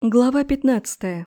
Глава 15.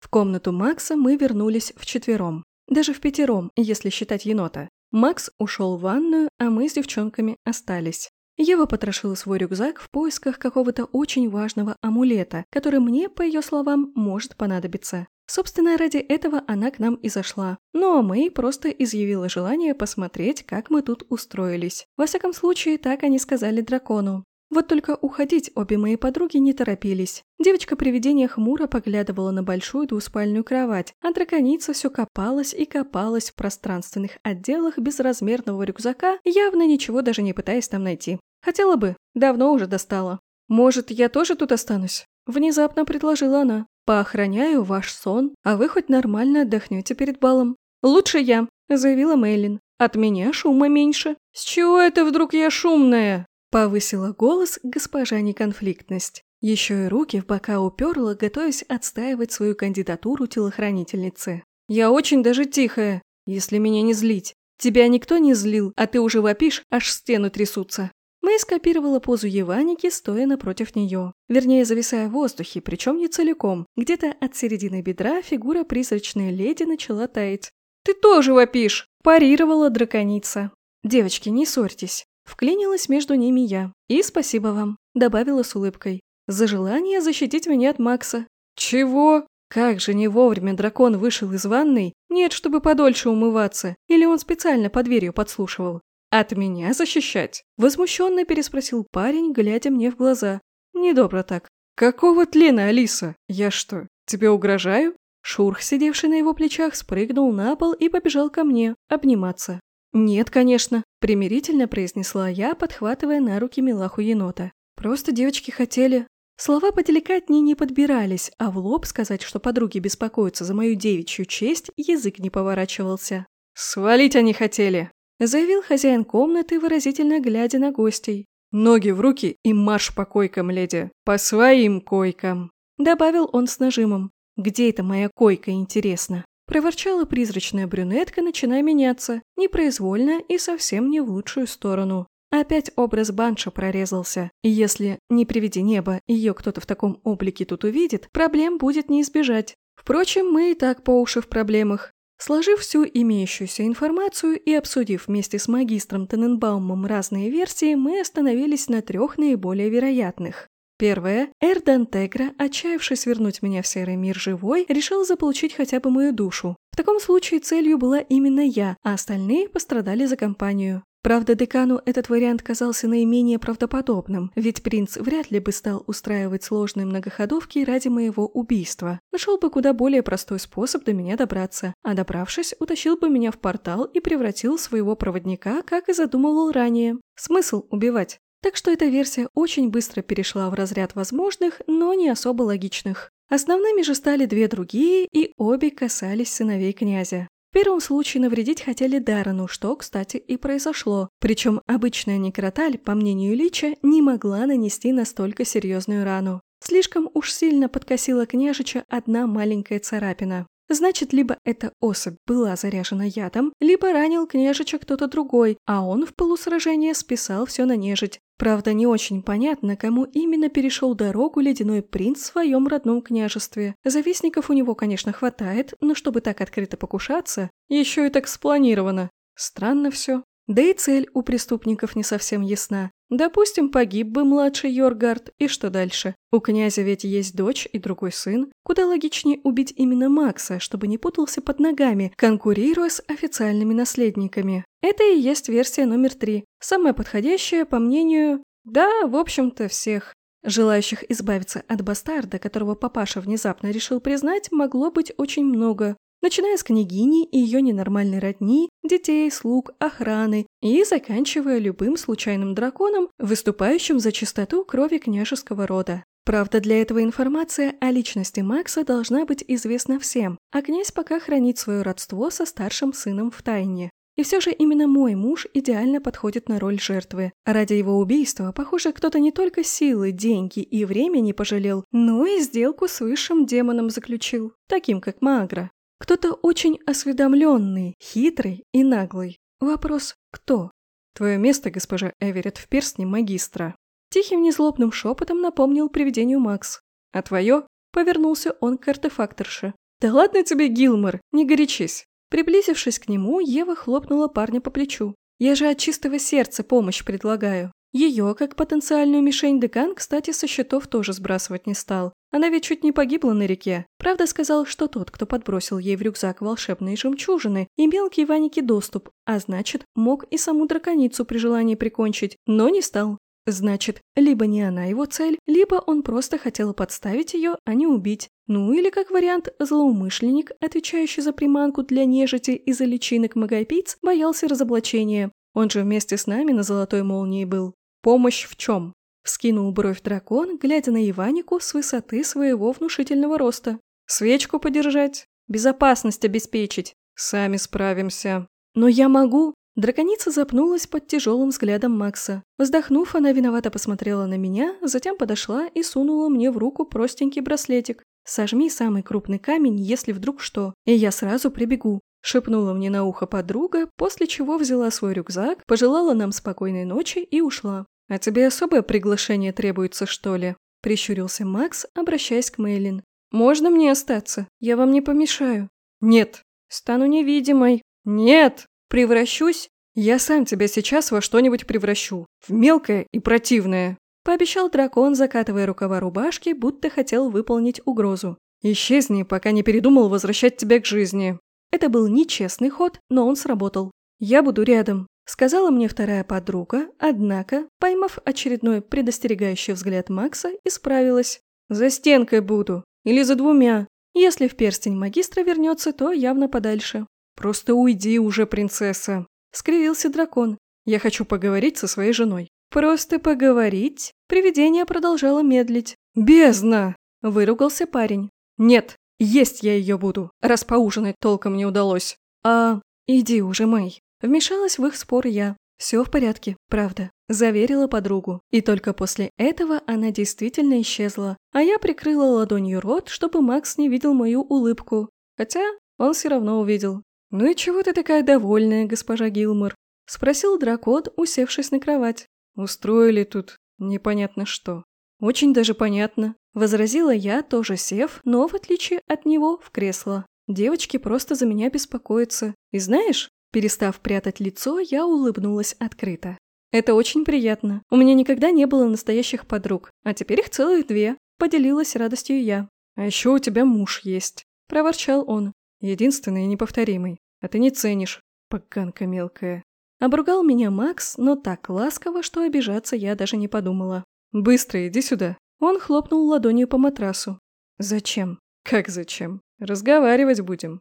В комнату Макса мы вернулись вчетвером. Даже в пятером, если считать енота. Макс ушел в ванную, а мы с девчонками остались. Ева потрошила свой рюкзак в поисках какого-то очень важного амулета, который мне, по ее словам, может понадобиться. Собственно, ради этого она к нам и зашла. Ну а Мэй просто изъявила желание посмотреть, как мы тут устроились. Во всяком случае, так они сказали дракону. Вот только уходить обе мои подруги не торопились. Девочка-привидение хмуро поглядывала на большую двуспальную кровать, а драконица все копалась и копалась в пространственных отделах безразмерного рюкзака, явно ничего даже не пытаясь там найти. Хотела бы, давно уже достала. «Может, я тоже тут останусь?» Внезапно предложила она. «Поохраняю ваш сон, а вы хоть нормально отдохнете перед балом». «Лучше я», – заявила Мейлин. «От меня шума меньше». «С чего это вдруг я шумная?» Повысила голос госпожа неконфликтность. Еще и руки в бока уперла, готовясь отстаивать свою кандидатуру телохранительницы. «Я очень даже тихая, если меня не злить. Тебя никто не злил, а ты уже вопишь, аж стены трясутся». Мэй скопировала позу Еваники, стоя напротив нее. Вернее, зависая в воздухе, причем не целиком. Где-то от середины бедра фигура призрачной леди начала таять. «Ты тоже вопишь!» – парировала драконица. «Девочки, не ссорьтесь. Вклинилась между ними я. «И спасибо вам», – добавила с улыбкой. «За желание защитить меня от Макса». «Чего? Как же не вовремя дракон вышел из ванной? Нет, чтобы подольше умываться. Или он специально под дверью подслушивал?» «От меня защищать?» – возмущенно переспросил парень, глядя мне в глаза. «Недобро так». «Какого тлена, Алиса? Я что, тебе угрожаю?» Шурх, сидевший на его плечах, спрыгнул на пол и побежал ко мне обниматься. «Нет, конечно», – примирительно произнесла я, подхватывая на руки милаху енота. «Просто девочки хотели...» Слова поделикатнее не подбирались, а в лоб сказать, что подруги беспокоятся за мою девичью честь, язык не поворачивался. «Свалить они хотели», – заявил хозяин комнаты, выразительно глядя на гостей. «Ноги в руки и марш по койкам, леди. По своим койкам», – добавил он с нажимом. «Где это моя койка, интересно?» Проворчала призрачная брюнетка, начиная меняться, непроизвольно и совсем не в лучшую сторону. Опять образ Банша прорезался, и если, не приведи небо, ее кто-то в таком облике тут увидит, проблем будет не избежать. Впрочем, мы и так по уши в проблемах. Сложив всю имеющуюся информацию и обсудив вместе с магистром Тененбаумом разные версии, мы остановились на трех наиболее вероятных. Первое. Эрдан Тегра, отчаявшись вернуть меня в серый мир живой, решил заполучить хотя бы мою душу. В таком случае целью была именно я, а остальные пострадали за компанию. Правда, декану этот вариант казался наименее правдоподобным, ведь принц вряд ли бы стал устраивать сложные многоходовки ради моего убийства. Нашел бы куда более простой способ до меня добраться, а добравшись, утащил бы меня в портал и превратил своего проводника, как и задумывал ранее. Смысл убивать? Так что эта версия очень быстро перешла в разряд возможных, но не особо логичных. Основными же стали две другие, и обе касались сыновей князя. В первом случае навредить хотели Дарану, что, кстати, и произошло. Причем обычная некроталь, по мнению Лича, не могла нанести настолько серьезную рану. Слишком уж сильно подкосила княжича одна маленькая царапина. Значит, либо эта особь была заряжена ядом, либо ранил княжича кто-то другой, а он в полусражении списал все на нежить. Правда, не очень понятно, кому именно перешел дорогу ледяной принц в своем родном княжестве. Завистников у него, конечно, хватает, но чтобы так открыто покушаться, еще и так спланировано. Странно все. Да и цель у преступников не совсем ясна. Допустим, погиб бы младший Йоргард, и что дальше? У князя ведь есть дочь и другой сын. Куда логичнее убить именно Макса, чтобы не путался под ногами, конкурируя с официальными наследниками. Это и есть версия номер три. Самая подходящая, по мнению... Да, в общем-то, всех. Желающих избавиться от бастарда, которого папаша внезапно решил признать, могло быть очень много начиная с княгини и ее ненормальной родни, детей, слуг, охраны и заканчивая любым случайным драконом, выступающим за чистоту крови княжеского рода. Правда, для этого информация о личности Макса должна быть известна всем, а князь пока хранит свое родство со старшим сыном в тайне. И все же именно мой муж идеально подходит на роль жертвы. Ради его убийства, похоже, кто-то не только силы, деньги и времени пожалел, но и сделку с высшим демоном заключил, таким как Магра. Кто-то очень осведомленный, хитрый и наглый. Вопрос «кто?» Твое место, госпожа Эверетт, в перстне магистра. Тихим незлобным шепотом напомнил привидению Макс. А твое? Повернулся он к артефакторше. «Да ладно тебе, Гилмор, не горячись!» Приблизившись к нему, Ева хлопнула парня по плечу. «Я же от чистого сердца помощь предлагаю. Ее, как потенциальную мишень декан, кстати, со счетов тоже сбрасывать не стал. Она ведь чуть не погибла на реке. Правда, сказал, что тот, кто подбросил ей в рюкзак волшебные жемчужины, имел к Иванике доступ, а значит, мог и саму драконицу при желании прикончить, но не стал. Значит, либо не она его цель, либо он просто хотел подставить ее, а не убить. Ну или, как вариант, злоумышленник, отвечающий за приманку для нежити и за личинок магопийц, боялся разоблачения. Он же вместе с нами на золотой молнии был. «Помощь в чем?» – вскинул бровь дракон, глядя на Иванику с высоты своего внушительного роста. «Свечку подержать? Безопасность обеспечить? Сами справимся». «Но я могу!» Драконица запнулась под тяжелым взглядом Макса. Вздохнув, она виновато посмотрела на меня, затем подошла и сунула мне в руку простенький браслетик. «Сожми самый крупный камень, если вдруг что, и я сразу прибегу», – шепнула мне на ухо подруга, после чего взяла свой рюкзак, пожелала нам спокойной ночи и ушла. «А тебе особое приглашение требуется, что ли?» – прищурился Макс, обращаясь к Мейлин. «Можно мне остаться? Я вам не помешаю». «Нет». «Стану невидимой». «Нет». «Превращусь?» «Я сам тебя сейчас во что-нибудь превращу. В мелкое и противное». Пообещал дракон, закатывая рукава рубашки, будто хотел выполнить угрозу. «Исчезни, пока не передумал возвращать тебя к жизни». Это был нечестный ход, но он сработал. «Я буду рядом. Сказала мне вторая подруга, однако, поймав очередной предостерегающий взгляд Макса, исправилась. «За стенкой буду. Или за двумя. Если в перстень магистра вернется, то явно подальше». «Просто уйди уже, принцесса!» – скривился дракон. «Я хочу поговорить со своей женой». «Просто поговорить?» Привидение продолжало медлить. «Бездна!» – выругался парень. «Нет, есть я ее буду, раз поужинать толком не удалось. А, иди уже, Мэй». Вмешалась в их спор я. «Все в порядке, правда», – заверила подругу. И только после этого она действительно исчезла, а я прикрыла ладонью рот, чтобы Макс не видел мою улыбку. Хотя он все равно увидел. «Ну и чего ты такая довольная, госпожа Гилмор?» – спросил дракот, усевшись на кровать. «Устроили тут непонятно что». «Очень даже понятно», – возразила я, тоже сев, но, в отличие от него, в кресло. «Девочки просто за меня беспокоятся. И знаешь, Перестав прятать лицо, я улыбнулась открыто. «Это очень приятно. У меня никогда не было настоящих подруг, а теперь их целых две», – поделилась радостью я. «А еще у тебя муж есть», – проворчал он. «Единственный и неповторимый. А ты не ценишь, поганка мелкая». Обругал меня Макс, но так ласково, что обижаться я даже не подумала. «Быстро иди сюда». Он хлопнул ладонью по матрасу. «Зачем?» «Как зачем? Разговаривать будем.